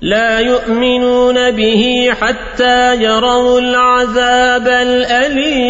لا يؤمنون به حتى يروا العذاب الأليم.